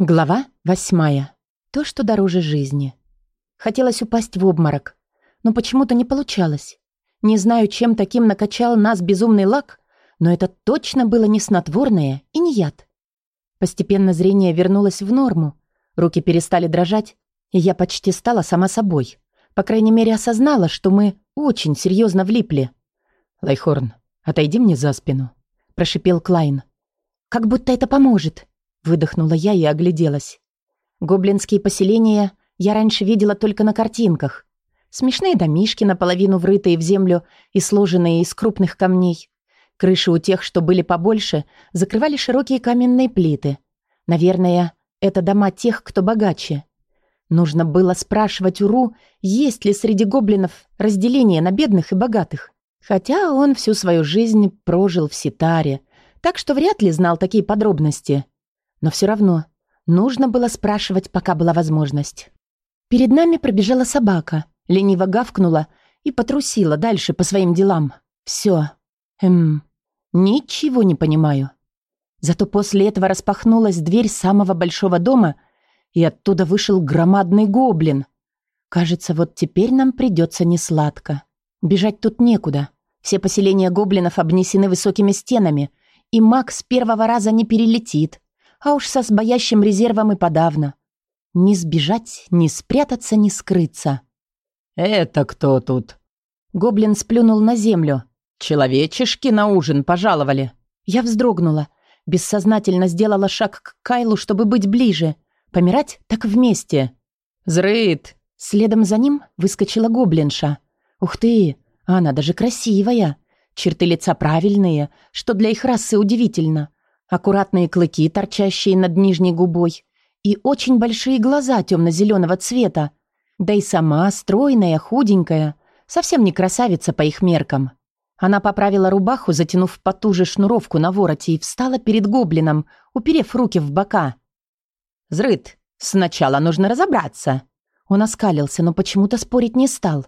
Глава восьмая. То, что дороже жизни. Хотелось упасть в обморок, но почему-то не получалось. Не знаю, чем таким накачал нас безумный лак, но это точно было не снотворное и не яд. Постепенно зрение вернулось в норму, руки перестали дрожать, и я почти стала сама собой. По крайней мере, осознала, что мы очень серьезно влипли. «Лайхорн, отойди мне за спину», – прошипел Клайн. «Как будто это поможет», Выдохнула я и огляделась. Гоблинские поселения я раньше видела только на картинках. Смешные домишки, наполовину врытые в землю и сложенные из крупных камней. Крыши у тех, что были побольше, закрывали широкие каменные плиты. Наверное, это дома тех, кто богаче. Нужно было спрашивать Уру, есть ли среди гоблинов разделение на бедных и богатых. Хотя он всю свою жизнь прожил в Ситаре, так что вряд ли знал такие подробности. Но все равно нужно было спрашивать, пока была возможность. Перед нами пробежала собака, лениво гавкнула и потрусила дальше по своим делам. Все. Эм, ничего не понимаю. Зато после этого распахнулась дверь самого большого дома, и оттуда вышел громадный гоблин. Кажется, вот теперь нам придется несладко. Бежать тут некуда. Все поселения гоблинов обнесены высокими стенами, и маг с первого раза не перелетит, а уж со сбоящим резервом и подавно. Не сбежать, не спрятаться, не скрыться. «Это кто тут?» Гоблин сплюнул на землю. «Человечешки на ужин пожаловали». Я вздрогнула. Бессознательно сделала шаг к Кайлу, чтобы быть ближе. Помирать так вместе. «Зрыт!» Следом за ним выскочила гоблинша. «Ух ты! Она даже красивая!» Черты лица правильные, что для их расы удивительно аккуратные клыки, торчащие над нижней губой, и очень большие глаза темно-зеленого цвета. Да и сама стройная, худенькая, совсем не красавица по их меркам. Она поправила рубаху, затянув потуже шнуровку на вороте, и встала перед гоблином, уперев руки в бока. «Зрыт, сначала нужно разобраться». Он оскалился, но почему-то спорить не стал.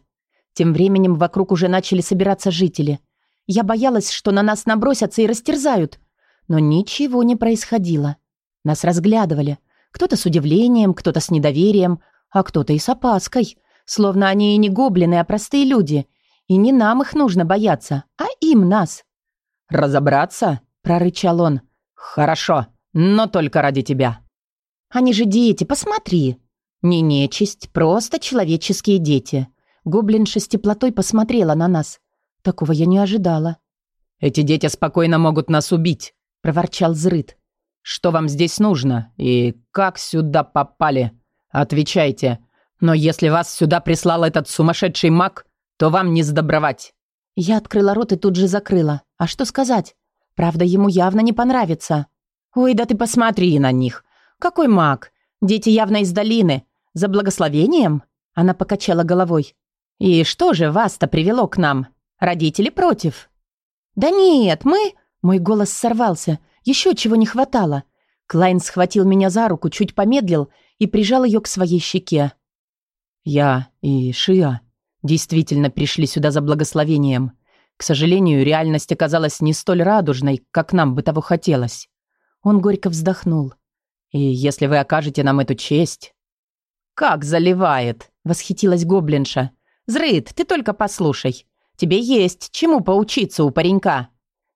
Тем временем вокруг уже начали собираться жители. Я боялась, что на нас набросятся и растерзают, но ничего не происходило. Нас разглядывали. Кто-то с удивлением, кто-то с недоверием, а кто-то и с опаской. Словно они и не гоблины, а простые люди. И не нам их нужно бояться, а им нас. «Разобраться?» – прорычал он. «Хорошо, но только ради тебя». «Они же дети, посмотри!» «Не нечисть, просто человеческие дети». Гоблинша с теплотой посмотрела на нас. Такого я не ожидала. «Эти дети спокойно могут нас убить», – проворчал Зрыт. «Что вам здесь нужно? И как сюда попали? Отвечайте. Но если вас сюда прислал этот сумасшедший маг, то вам не сдобровать». Я открыла рот и тут же закрыла. А что сказать? Правда, ему явно не понравится. «Ой, да ты посмотри на них! Какой маг! Дети явно из долины. За благословением?» Она покачала головой. «И что же вас-то привело к нам? Родители против?» «Да нет, мы...» Мой голос сорвался. Еще чего не хватало. Клайн схватил меня за руку, чуть помедлил и прижал ее к своей щеке. «Я и Шиа действительно пришли сюда за благословением. К сожалению, реальность оказалась не столь радужной, как нам бы того хотелось». Он горько вздохнул. «И если вы окажете нам эту честь...» «Как заливает!» — восхитилась гоблинша. «Зрыт, ты только послушай. Тебе есть чему поучиться у паренька.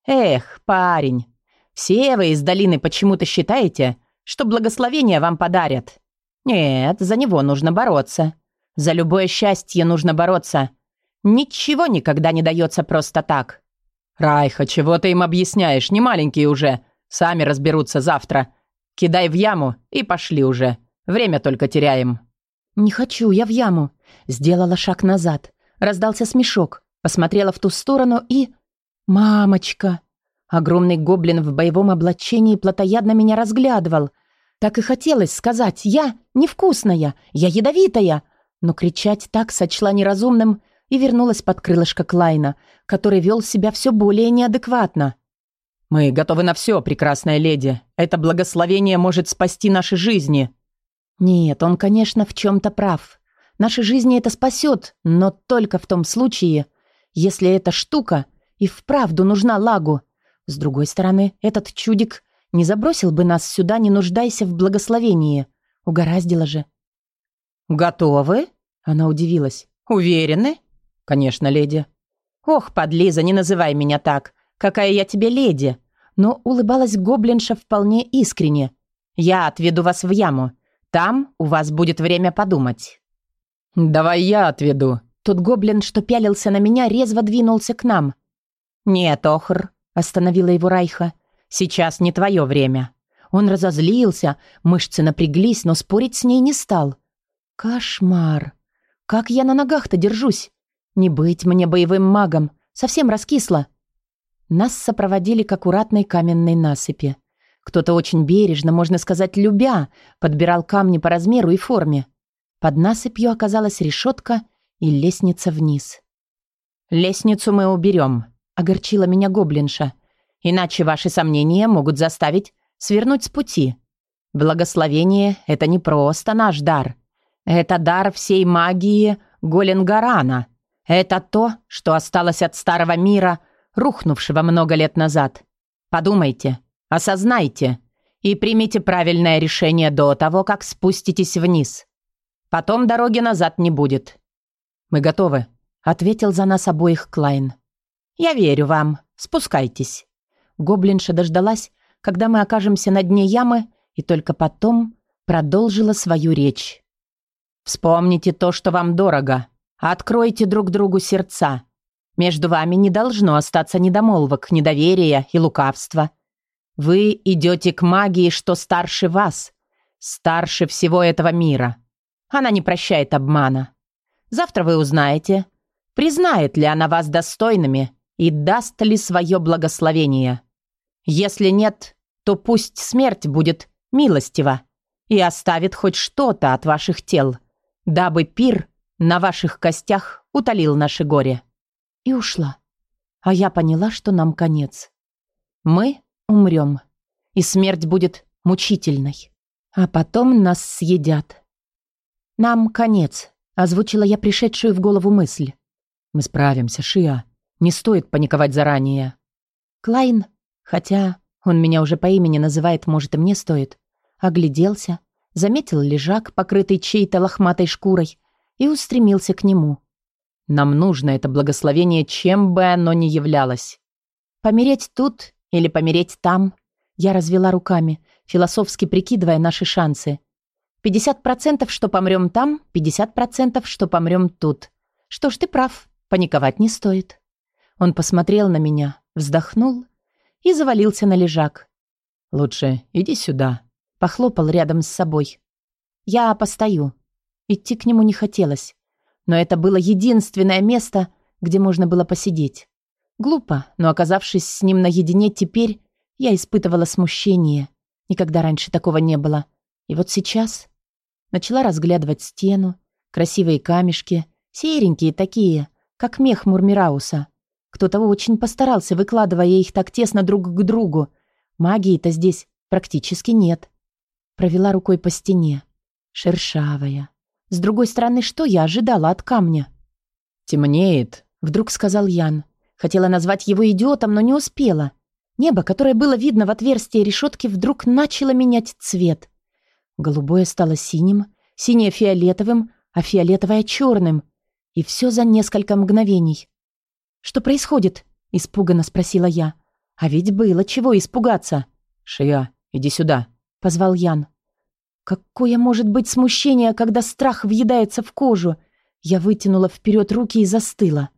«Эх, парень, все вы из долины почему-то считаете, что благословение вам подарят. Нет, за него нужно бороться. За любое счастье нужно бороться. Ничего никогда не дается просто так». «Райха, чего ты им объясняешь? Не маленькие уже. Сами разберутся завтра. Кидай в яму и пошли уже. Время только теряем». «Не хочу, я в яму». Сделала шаг назад. Раздался смешок. Посмотрела в ту сторону и... «Мамочка!» Огромный гоблин в боевом облачении плотоядно меня разглядывал. Так и хотелось сказать «Я невкусная, я ядовитая!» Но кричать так сочла неразумным и вернулась под крылышко Клайна, который вел себя все более неадекватно. «Мы готовы на все, прекрасная леди. Это благословение может спасти наши жизни». «Нет, он, конечно, в чем-то прав. Наши жизни это спасет, но только в том случае, если эта штука и вправду нужна Лагу. С другой стороны, этот чудик Не забросил бы нас сюда, не нуждайся в благословении. Угораздило же. «Готовы?» Она удивилась. «Уверены?» «Конечно, леди». «Ох, подлиза, не называй меня так. Какая я тебе леди!» Но улыбалась гоблинша вполне искренне. «Я отведу вас в яму. Там у вас будет время подумать». «Давай я отведу». Тот гоблин, что пялился на меня, резво двинулся к нам. «Нет, Охр», — остановила его Райха. «Сейчас не твое время». Он разозлился, мышцы напряглись, но спорить с ней не стал. «Кошмар! Как я на ногах-то держусь? Не быть мне боевым магом, совсем раскисла». Нас сопроводили к аккуратной каменной насыпи. Кто-то очень бережно, можно сказать, любя, подбирал камни по размеру и форме. Под насыпью оказалась решетка и лестница вниз. «Лестницу мы уберем», — огорчила меня гоблинша. «Иначе ваши сомнения могут заставить свернуть с пути. Благословение — это не просто наш дар. Это дар всей магии Голенгарана. Это то, что осталось от старого мира, рухнувшего много лет назад. Подумайте, осознайте и примите правильное решение до того, как спуститесь вниз. Потом дороги назад не будет. «Мы готовы», — ответил за нас обоих Клайн. «Я верю вам. Спускайтесь». Гоблинша дождалась, когда мы окажемся на дне ямы, и только потом продолжила свою речь. «Вспомните то, что вам дорого. Откройте друг другу сердца. Между вами не должно остаться недомолвок, недоверия и лукавства. Вы идете к магии, что старше вас, старше всего этого мира. Она не прощает обмана. Завтра вы узнаете, признает ли она вас достойными и даст ли свое благословение. Если нет, то пусть смерть будет милостива и оставит хоть что-то от ваших тел, дабы пир на ваших костях утолил наше горе. И ушла. А я поняла, что нам конец. Мы умрем, и смерть будет мучительной. А потом нас съедят. Нам конец. Озвучила я пришедшую в голову мысль. «Мы справимся, Шиа. Не стоит паниковать заранее». Клайн, хотя он меня уже по имени называет, может, и мне стоит, огляделся, заметил лежак, покрытый чьей-то лохматой шкурой, и устремился к нему. «Нам нужно это благословение, чем бы оно ни являлось. Помереть тут или помереть там?» Я развела руками, философски прикидывая наши шансы. 50% что помрем там, 50% что помрем тут. Что ж, ты прав, паниковать не стоит. Он посмотрел на меня, вздохнул и завалился на лежак. «Лучше иди сюда», — похлопал рядом с собой. Я постою. Идти к нему не хотелось. Но это было единственное место, где можно было посидеть. Глупо, но оказавшись с ним наедине теперь, я испытывала смущение. Никогда раньше такого не было. И вот сейчас Начала разглядывать стену, красивые камешки, серенькие такие, как мех Мурмирауса. Кто-то очень постарался, выкладывая их так тесно друг к другу. Магии-то здесь практически нет. Провела рукой по стене. Шершавая. С другой стороны, что я ожидала от камня? «Темнеет», — вдруг сказал Ян. Хотела назвать его идиотом, но не успела. Небо, которое было видно в отверстии решетки, вдруг начало менять цвет. Голубое стало синим, синее фиолетовым, а фиолетовое черным. И все за несколько мгновений. «Что происходит?» – испуганно спросила я. «А ведь было чего испугаться». «Шия, иди сюда», – позвал Ян. Какое может быть смущение, когда страх въедается в кожу? Я вытянула вперед руки и застыла.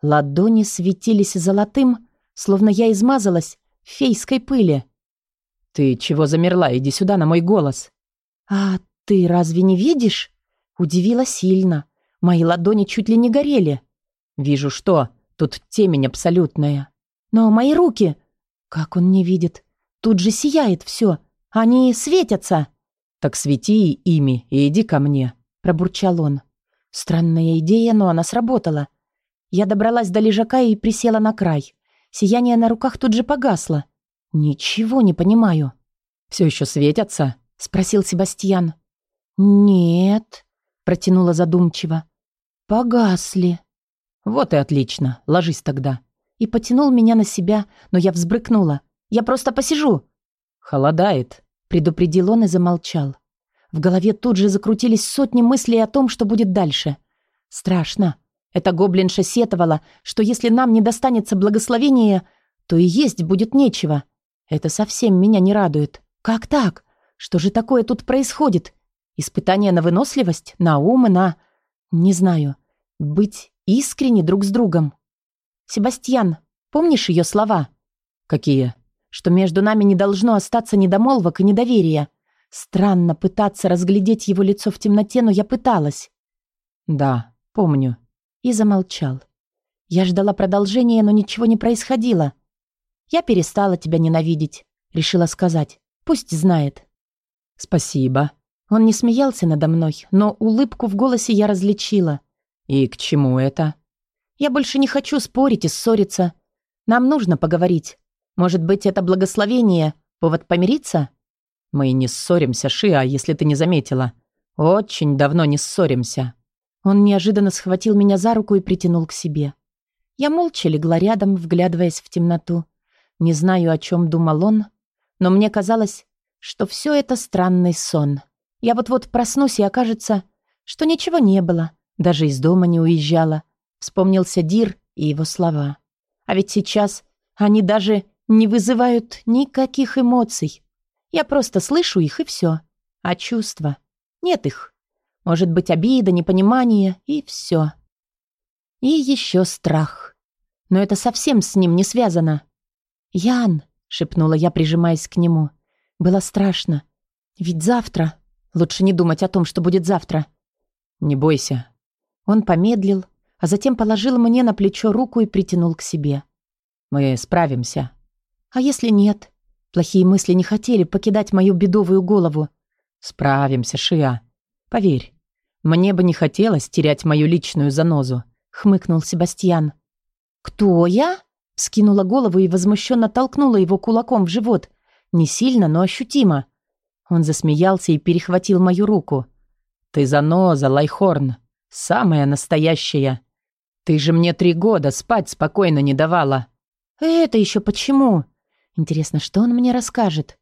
Ладони светились золотым, словно я измазалась в фейской пыли. «Ты чего замерла? Иди сюда на мой голос!» «А ты разве не видишь?» Удивила сильно. Мои ладони чуть ли не горели. «Вижу что. Тут темень абсолютная». «Но мои руки...» «Как он не видит? Тут же сияет все. Они светятся». «Так свети ими и иди ко мне», — пробурчал он. Странная идея, но она сработала. Я добралась до лежака и присела на край. Сияние на руках тут же погасло. Ничего не понимаю. «Все еще светятся?» спросил Себастьян. Нет, протянула задумчиво. Погасли. Вот и отлично. Ложись тогда. И потянул меня на себя, но я взбрыкнула. Я просто посижу. «Холодает», — предупредил он и замолчал. В голове тут же закрутились сотни мыслей о том, что будет дальше. Страшно. Эта гоблинша сетовала, что если нам не достанется благословения, то и есть будет нечего. Это совсем меня не радует. Как так? Что же такое тут происходит? Испытание на выносливость, на ум и на... Не знаю. Быть искренне друг с другом. Себастьян, помнишь ее слова? Какие? Что между нами не должно остаться недомолвок и недоверия. Странно пытаться разглядеть его лицо в темноте, но я пыталась. Да, помню. И замолчал. Я ждала продолжения, но ничего не происходило. Я перестала тебя ненавидеть, решила сказать. Пусть знает. Спасибо. Он не смеялся надо мной, но улыбку в голосе я различила. И к чему это? Я больше не хочу спорить и ссориться. Нам нужно поговорить. Может быть, это благословение, повод помириться? Мы не ссоримся, Шиа, если ты не заметила. Очень давно не ссоримся. Он неожиданно схватил меня за руку и притянул к себе. Я молча легла рядом, вглядываясь в темноту. Не знаю, о чем думал он, но мне казалось, что все это странный сон. Я вот-вот проснусь и окажется, что ничего не было, даже из дома не уезжала. Вспомнился Дир и его слова. А ведь сейчас они даже не вызывают никаких эмоций. Я просто слышу их и все. А чувства? Нет их. Может быть, обида, непонимание и все. И еще страх. Но это совсем с ним не связано. «Ян», — шепнула я, прижимаясь к нему. Было страшно. Ведь завтра... Лучше не думать о том, что будет завтра. «Не бойся». Он помедлил, а затем положил мне на плечо руку и притянул к себе. «Мы справимся». «А если нет?» Плохие мысли не хотели покидать мою бедовую голову. «Справимся, Шиа. Поверь, мне бы не хотелось терять мою личную занозу», — хмыкнул Себастьян. «Кто я?» — скинула голову и возмущенно толкнула его кулаком в живот. Не сильно, но ощутимо. Он засмеялся и перехватил мою руку. «Ты заноза, Лайхорн. Самая настоящая. Ты же мне три года спать спокойно не давала». «Это еще почему?» Интересно, что он мне расскажет?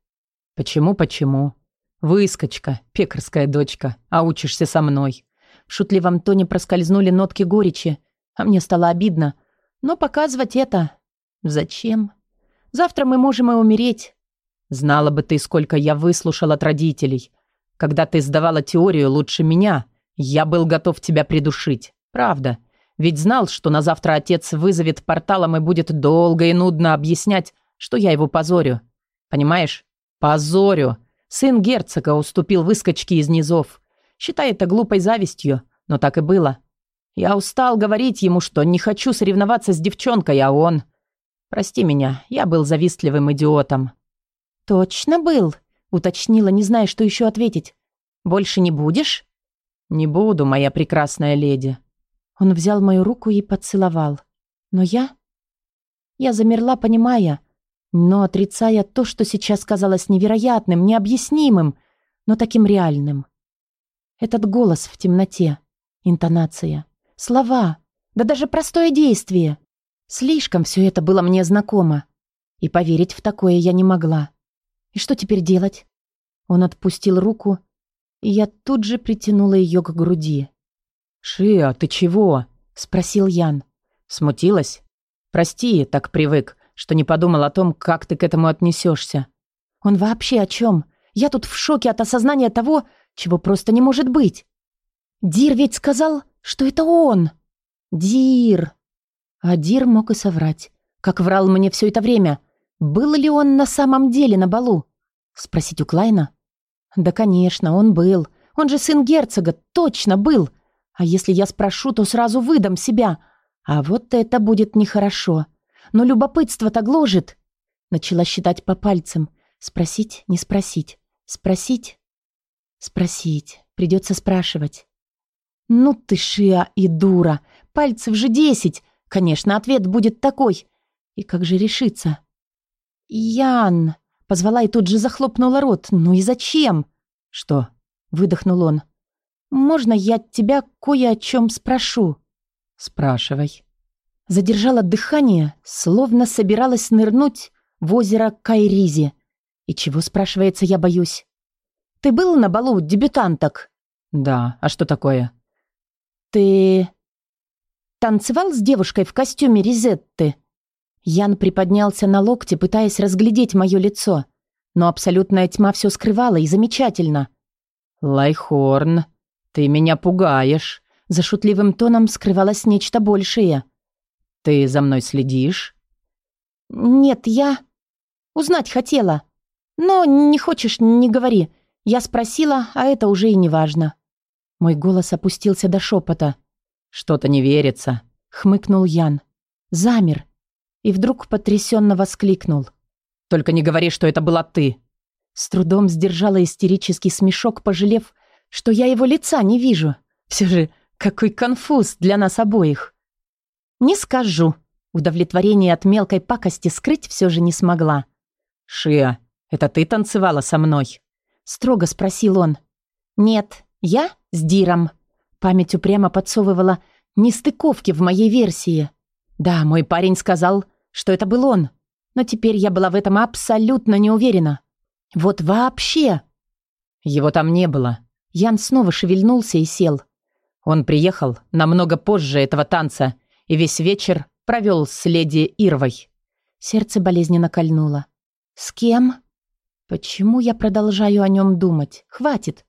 Почему-почему? Выскочка, пекарская дочка, а учишься со мной. В шутливом тоне проскользнули нотки горечи, а мне стало обидно. Но показывать это... Зачем? Завтра мы можем и умереть. Знала бы ты, сколько я выслушал от родителей. Когда ты сдавала теорию лучше меня, я был готов тебя придушить. Правда. Ведь знал, что на завтра отец вызовет порталом и будет долго и нудно объяснять, что я его позорю. Понимаешь? Позорю. Сын герцога уступил выскочке из низов. Считай это глупой завистью, но так и было. Я устал говорить ему, что не хочу соревноваться с девчонкой, а он... Прости меня, я был завистливым идиотом. Точно был, уточнила, не зная, что еще ответить. Больше не будешь? Не буду, моя прекрасная леди. Он взял мою руку и поцеловал. Но я... Я замерла, понимая, но отрицая то, что сейчас казалось невероятным, необъяснимым, но таким реальным. Этот голос в темноте, интонация, слова, да даже простое действие. Слишком все это было мне знакомо. И поверить в такое я не могла. И что теперь делать? Он отпустил руку, и я тут же притянула ее к груди. «Шиа, ты чего?» — спросил Ян. «Смутилась? Прости, так привык что не подумал о том, как ты к этому отнесешься. Он вообще о чем? Я тут в шоке от осознания того, чего просто не может быть. Дир ведь сказал, что это он. Дир. А Дир мог и соврать. Как врал мне все это время. Был ли он на самом деле на балу? Спросить у Клайна? Да, конечно, он был. Он же сын герцога, точно был. А если я спрошу, то сразу выдам себя. А вот это будет нехорошо но любопытство-то гложет. Начала считать по пальцам. Спросить, не спросить. Спросить, спросить. Придется спрашивать. Ну ты шиа и дура. Пальцев же десять. Конечно, ответ будет такой. И как же решиться? Ян, позвала и тут же захлопнула рот. Ну и зачем? Что? Выдохнул он. Можно я тебя кое о чем спрошу? Спрашивай. Задержала дыхание, словно собиралась нырнуть в озеро Кайризи. И чего, спрашивается, я боюсь? Ты был на балу дебютанток? Да, а что такое? Ты танцевал с девушкой в костюме Ризетты? Ян приподнялся на локте, пытаясь разглядеть мое лицо. Но абсолютная тьма все скрывала, и замечательно. «Лайхорн, ты меня пугаешь», — за шутливым тоном скрывалось нечто большее. «Ты за мной следишь?» «Нет, я узнать хотела. Но не хочешь, не говори. Я спросила, а это уже и не важно». Мой голос опустился до шепота. «Что-то не верится», — хмыкнул Ян. Замер и вдруг потрясенно воскликнул. «Только не говори, что это была ты!» С трудом сдержала истерический смешок, пожалев, что я его лица не вижу. Все же, какой конфуз для нас обоих. «Не скажу», Удовлетворение от мелкой пакости скрыть все же не смогла. «Шия, это ты танцевала со мной?» Строго спросил он. «Нет, я с Диром». Память упрямо подсовывала нестыковки в моей версии. Да, мой парень сказал, что это был он. Но теперь я была в этом абсолютно не уверена. Вот вообще. Его там не было. Ян снова шевельнулся и сел. Он приехал намного позже этого танца и весь вечер провел с леди Ирвой. Сердце болезненно кольнуло. «С кем?» «Почему я продолжаю о нем думать? Хватит!»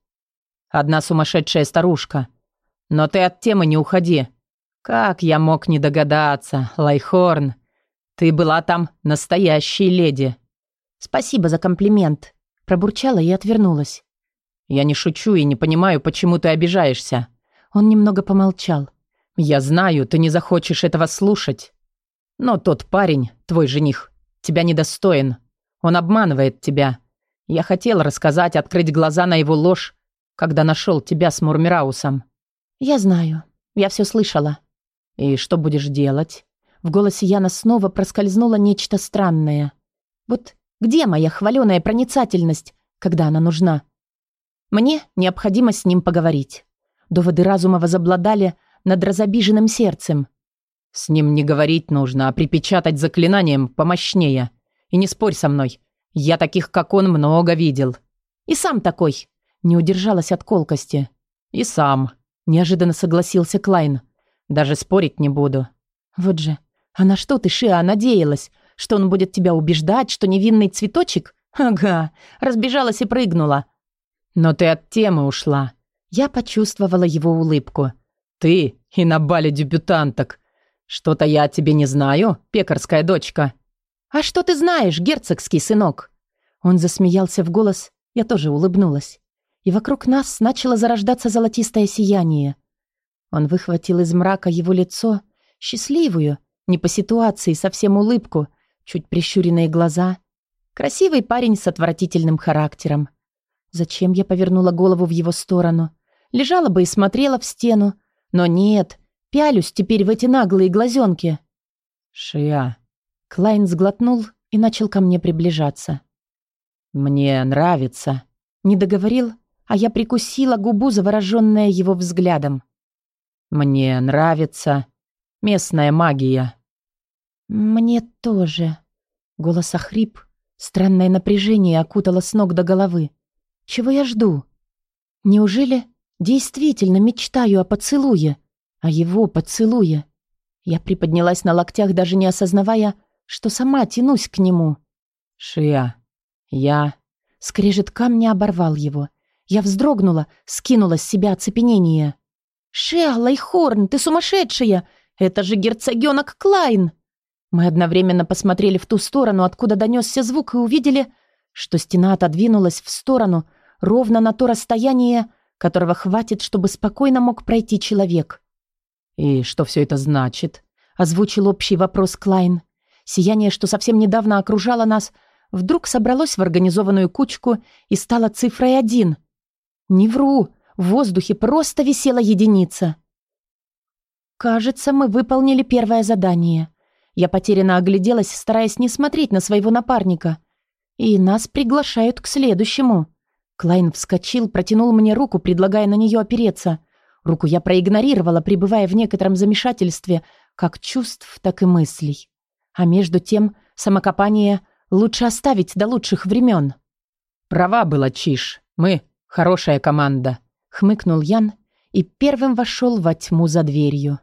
«Одна сумасшедшая старушка. Но ты от темы не уходи. Как я мог не догадаться, Лайхорн? Ты была там настоящей леди». «Спасибо за комплимент», — пробурчала и отвернулась. «Я не шучу и не понимаю, почему ты обижаешься». Он немного помолчал. «Я знаю, ты не захочешь этого слушать. Но тот парень, твой жених, тебя недостоин. Он обманывает тебя. Я хотел рассказать, открыть глаза на его ложь, когда нашел тебя с Мурмираусом». «Я знаю. Я все слышала». «И что будешь делать?» В голосе Яна снова проскользнуло нечто странное. «Вот где моя хваленая проницательность, когда она нужна?» «Мне необходимо с ним поговорить». Доводы разума возобладали, над разобиженным сердцем. «С ним не говорить нужно, а припечатать заклинанием помощнее. И не спорь со мной. Я таких, как он, много видел». «И сам такой». Не удержалась от колкости. «И сам», – неожиданно согласился Клайн. «Даже спорить не буду». «Вот же, а на что ты, Шиа, надеялась? Что он будет тебя убеждать, что невинный цветочек? Ага, разбежалась и прыгнула». «Но ты от темы ушла». Я почувствовала его улыбку. Ты и на бале дебютанток. Что-то я о тебе не знаю, пекарская дочка. А что ты знаешь, герцогский сынок? Он засмеялся в голос, я тоже улыбнулась. И вокруг нас начало зарождаться золотистое сияние. Он выхватил из мрака его лицо, счастливую, не по ситуации, совсем улыбку, чуть прищуренные глаза. Красивый парень с отвратительным характером. Зачем я повернула голову в его сторону? Лежала бы и смотрела в стену, но нет, пялюсь теперь в эти наглые глазенки. «Шия». Клайн сглотнул и начал ко мне приближаться. «Мне нравится». Не договорил, а я прикусила губу, завороженная его взглядом. «Мне нравится местная магия». «Мне тоже». Голос охрип, странное напряжение окутало с ног до головы. «Чего я жду? Неужели Действительно мечтаю о поцелуе, о его поцелуе. Я приподнялась на локтях, даже не осознавая, что сама тянусь к нему. «Шия, я...» Скрежет камня оборвал его. Я вздрогнула, скинула с себя оцепенение. «Шиа, Лайхорн, ты сумасшедшая! Это же герцогенок Клайн!» Мы одновременно посмотрели в ту сторону, откуда донесся звук, и увидели, что стена отодвинулась в сторону ровно на то расстояние, которого хватит, чтобы спокойно мог пройти человек. «И что все это значит?» – озвучил общий вопрос Клайн. Сияние, что совсем недавно окружало нас, вдруг собралось в организованную кучку и стало цифрой один. Не вру, в воздухе просто висела единица. Кажется, мы выполнили первое задание. Я потерянно огляделась, стараясь не смотреть на своего напарника. И нас приглашают к следующему. Клайн вскочил, протянул мне руку, предлагая на нее опереться. Руку я проигнорировала, пребывая в некотором замешательстве, как чувств, так и мыслей. А между тем, самокопание лучше оставить до лучших времен. Права была Чиш. Мы хорошая команда», — хмыкнул Ян и первым вошел во тьму за дверью.